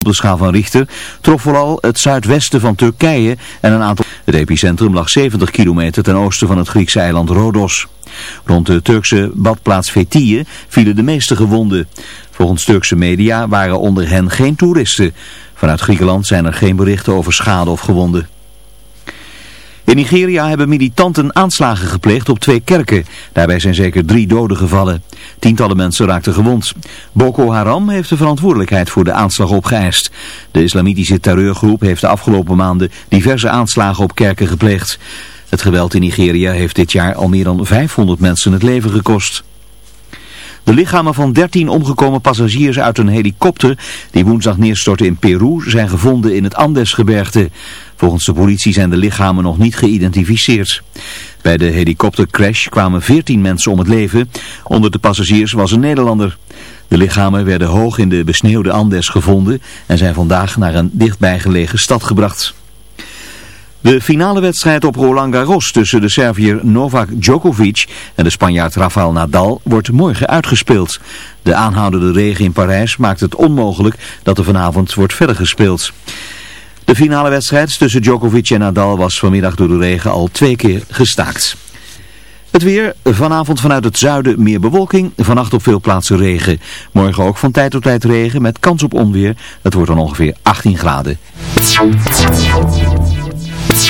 Op de schaal van Richter trof vooral het zuidwesten van Turkije en een aantal... Het epicentrum lag 70 kilometer ten oosten van het Griekse eiland Rodos. Rond de Turkse badplaats Fethiye vielen de meeste gewonden. Volgens Turkse media waren onder hen geen toeristen. Vanuit Griekenland zijn er geen berichten over schade of gewonden. In Nigeria hebben militanten aanslagen gepleegd op twee kerken. Daarbij zijn zeker drie doden gevallen. Tientallen mensen raakten gewond. Boko Haram heeft de verantwoordelijkheid voor de aanslag opgeëist. De islamitische terreurgroep heeft de afgelopen maanden diverse aanslagen op kerken gepleegd. Het geweld in Nigeria heeft dit jaar al meer dan 500 mensen het leven gekost. De lichamen van 13 omgekomen passagiers uit een helikopter die woensdag neerstortte in Peru zijn gevonden in het Andesgebergte. Volgens de politie zijn de lichamen nog niet geïdentificeerd. Bij de helikoptercrash kwamen 14 mensen om het leven. Onder de passagiers was een Nederlander. De lichamen werden hoog in de besneeuwde Andes gevonden en zijn vandaag naar een dichtbijgelegen stad gebracht. De finale wedstrijd op Roland Garros tussen de Serviër Novak Djokovic en de Spanjaard Rafael Nadal wordt morgen uitgespeeld. De aanhoudende regen in Parijs maakt het onmogelijk dat er vanavond wordt verder gespeeld. De finale wedstrijd tussen Djokovic en Nadal was vanmiddag door de regen al twee keer gestaakt. Het weer, vanavond vanuit het zuiden meer bewolking, vannacht op veel plaatsen regen. Morgen ook van tijd tot tijd regen met kans op onweer. Het wordt dan ongeveer 18 graden.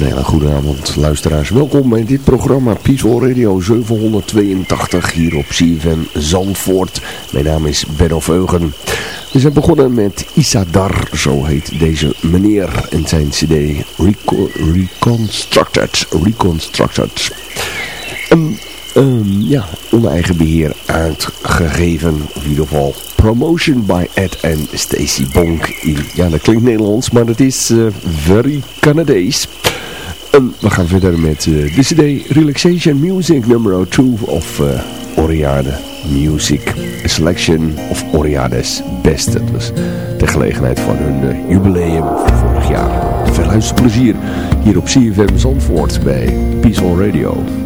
Goedenavond luisteraars, welkom bij dit programma Peaceful Radio 782 hier op CFM Zandvoort. Mijn naam is Benno Veugen. We zijn begonnen met Isadar, zo heet deze meneer en zijn cd Reconstructed. Reconstructed. Um, um, ja, onder eigen beheer uitgegeven, in ieder geval Promotion by Ed en Stacy Bonk. Ja, dat klinkt Nederlands, maar dat is uh, very Canadees. En we gaan verder met uh, de CD Relaxation Music nummer 2 of uh, Oriade Music. Selection of Oriades Best. Dat was de gelegenheid van hun uh, jubileum van vorig jaar. Veel luisterplezier hier op CFM Zandvoort bij Peaceful Radio.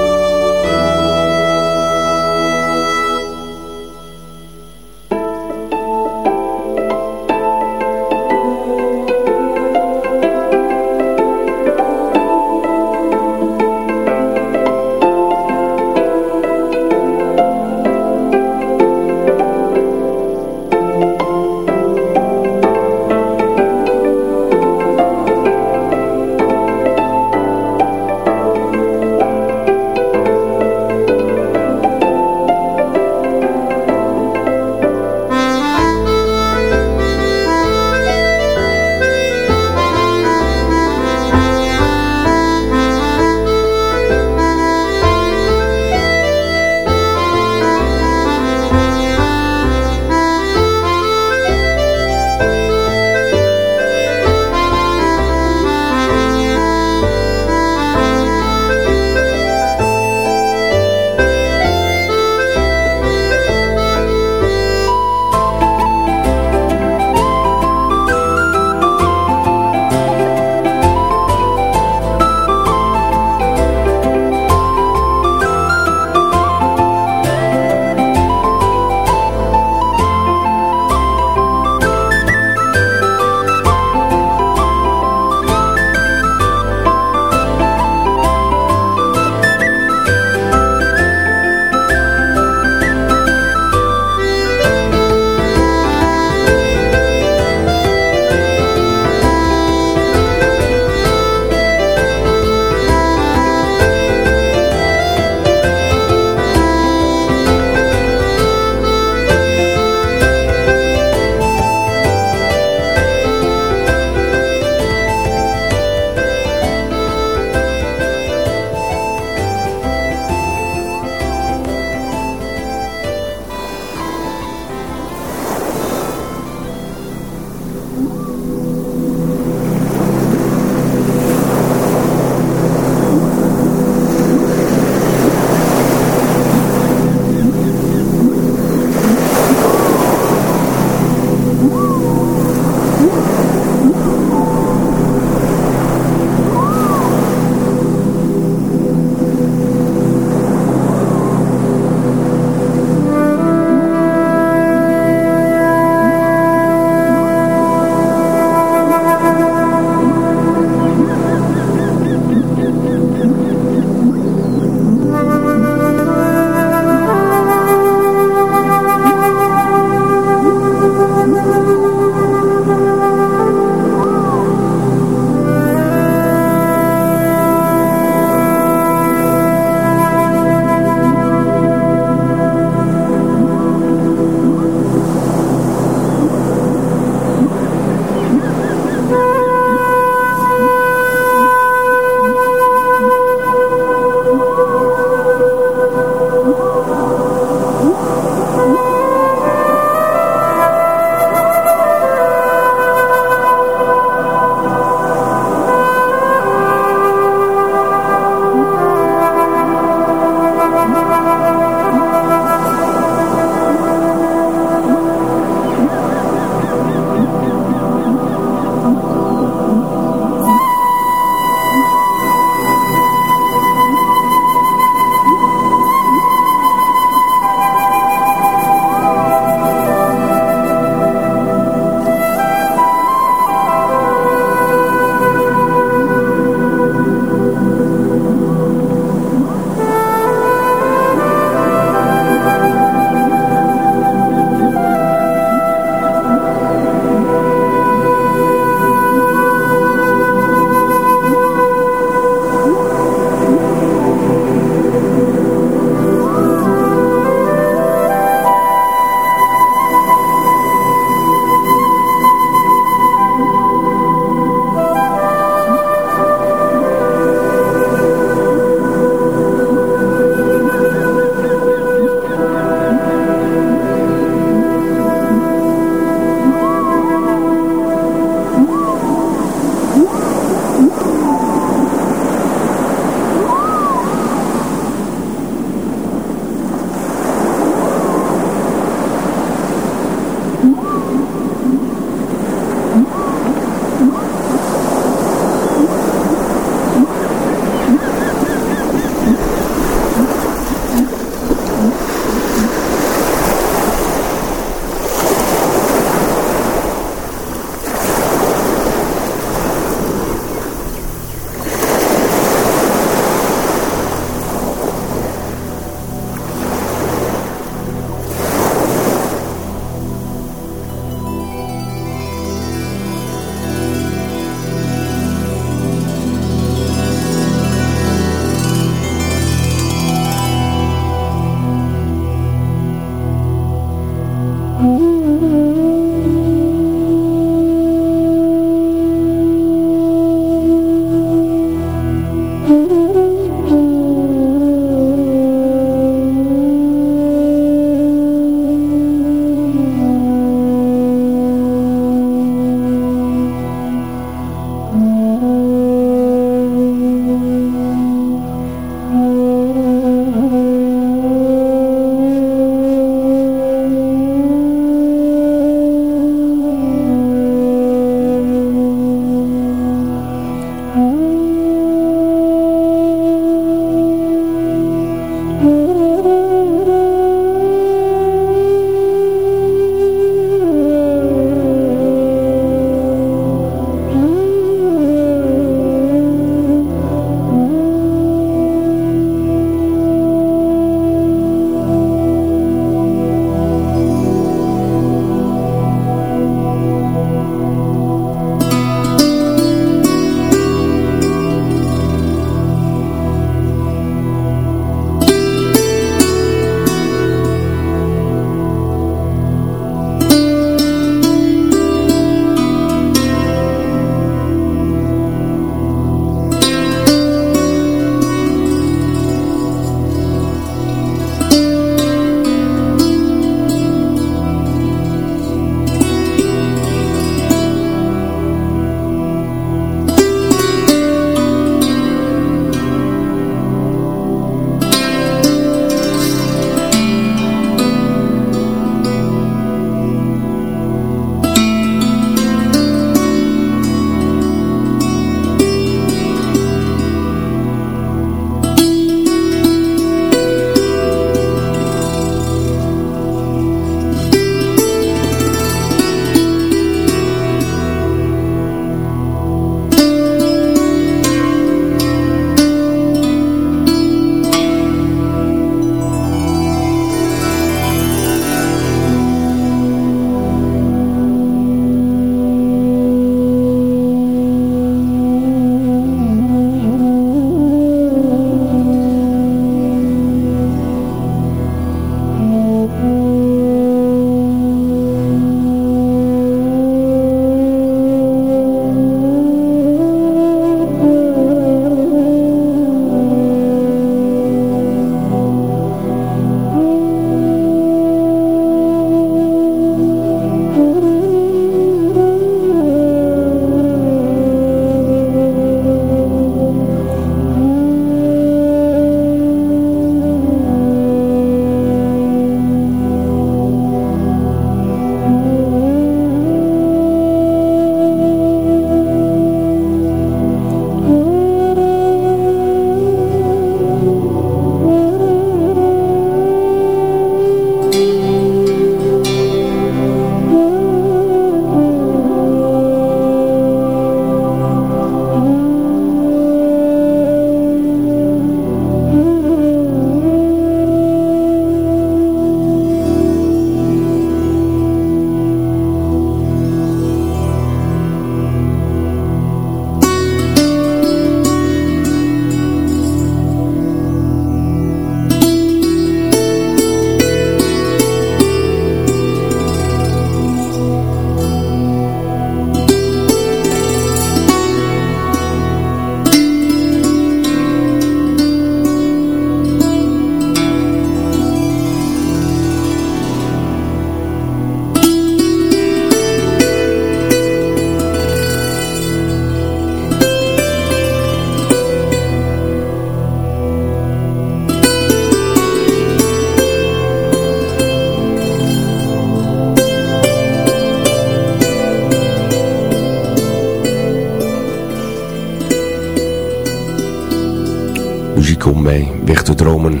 Weg te dromen.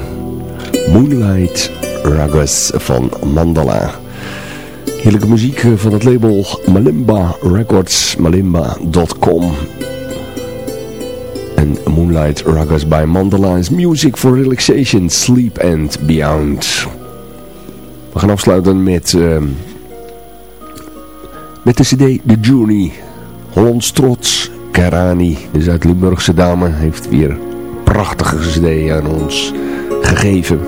Moonlight Ragas van Mandala. Heerlijke muziek van het label Malimba Records, malimba.com. En Moonlight Ragas by Mandala is music for relaxation, sleep and beyond. We gaan afsluiten met, uh, met de cd The Journey. Hollands trots, Karani, de Zuid-Limburgse dame, heeft weer prachtige cd aan ons gegeven.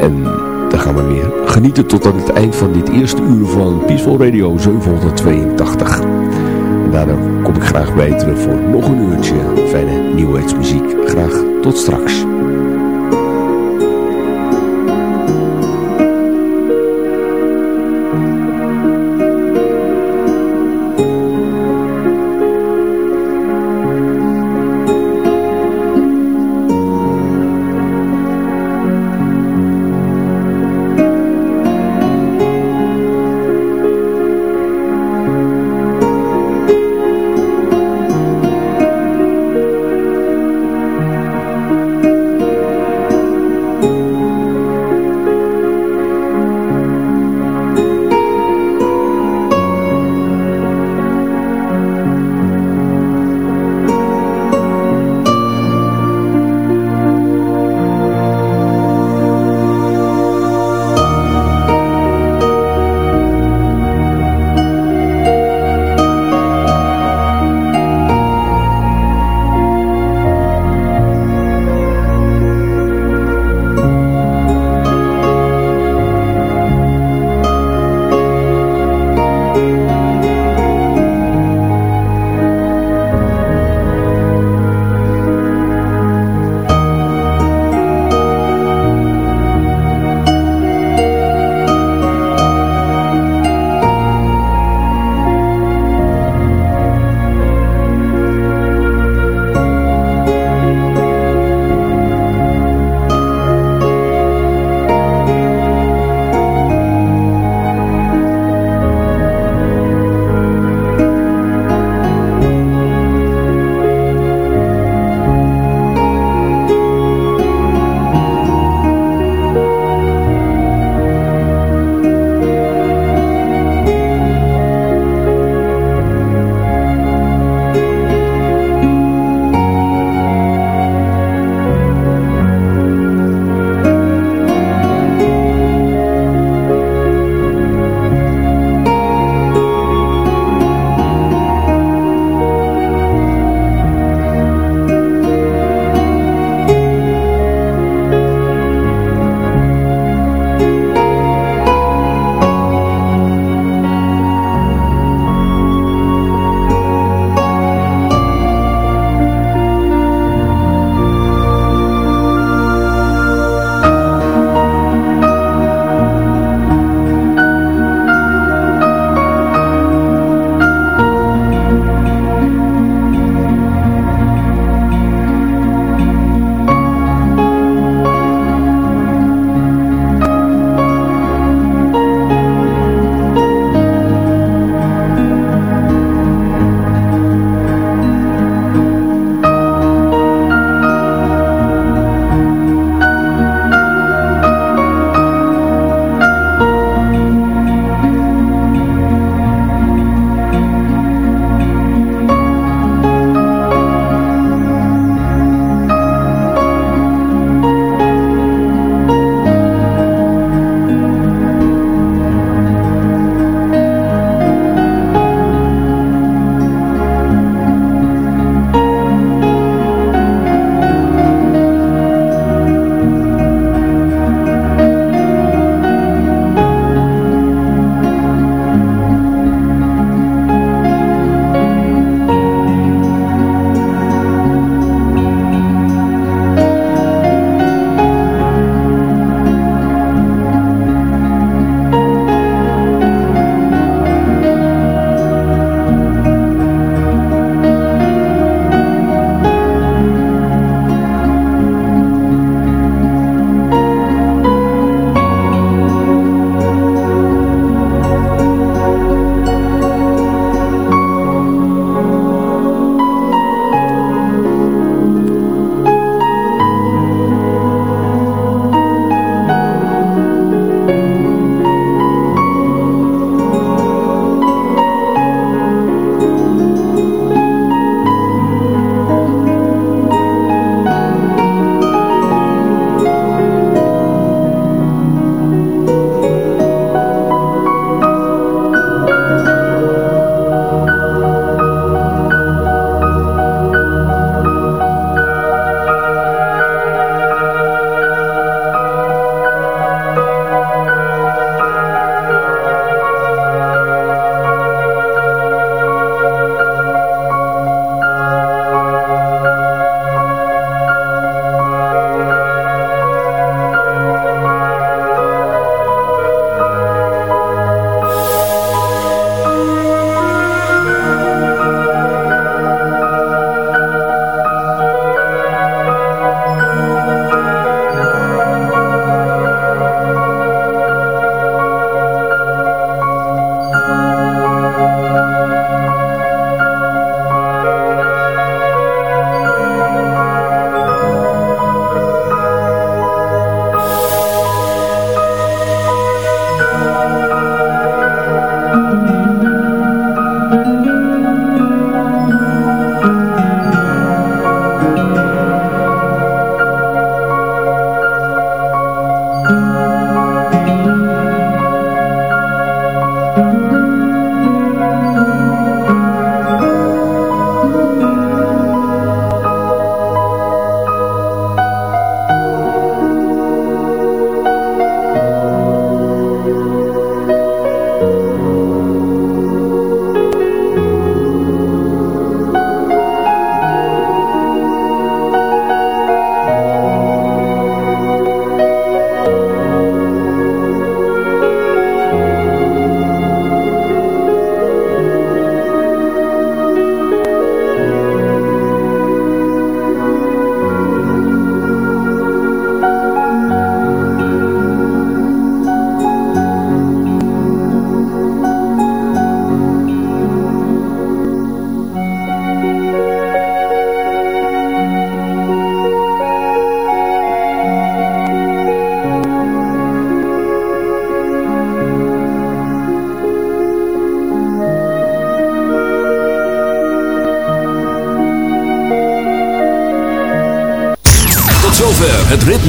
En dan gaan we weer genieten tot aan het eind van dit eerste uur van Peaceful Radio 782. En daarna kom ik graag bij terug voor nog een uurtje fijne nieuwheidsmuziek. Graag tot straks.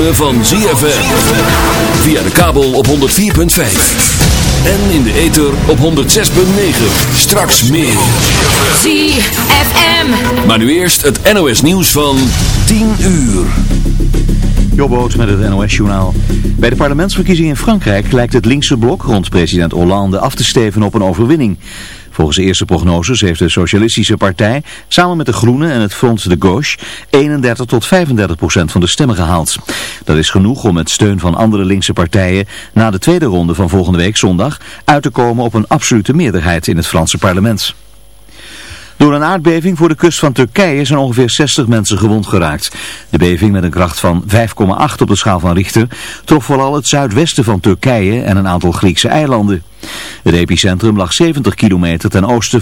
Ritme van ZFM. Via de kabel op 104.5. En in de ether op 106.9. Straks meer. ZFM. Maar nu eerst het NOS nieuws van 10 uur. Jobboot met het NOS-journaal. Bij de parlementsverkiezingen in Frankrijk lijkt het linkse blok rond president Hollande af te steven op een overwinning. Volgens de eerste prognoses heeft de Socialistische Partij samen met de Groenen en het Front de Gauche 31 tot 35 procent van de stemmen gehaald. Dat is genoeg om met steun van andere linkse partijen na de tweede ronde van volgende week zondag uit te komen op een absolute meerderheid in het Franse parlement. Door een aardbeving voor de kust van Turkije zijn ongeveer 60 mensen gewond geraakt. De beving met een kracht van 5,8 op de schaal van Richter trof vooral het zuidwesten van Turkije en een aantal Griekse eilanden. Het epicentrum lag 70 kilometer ten oosten van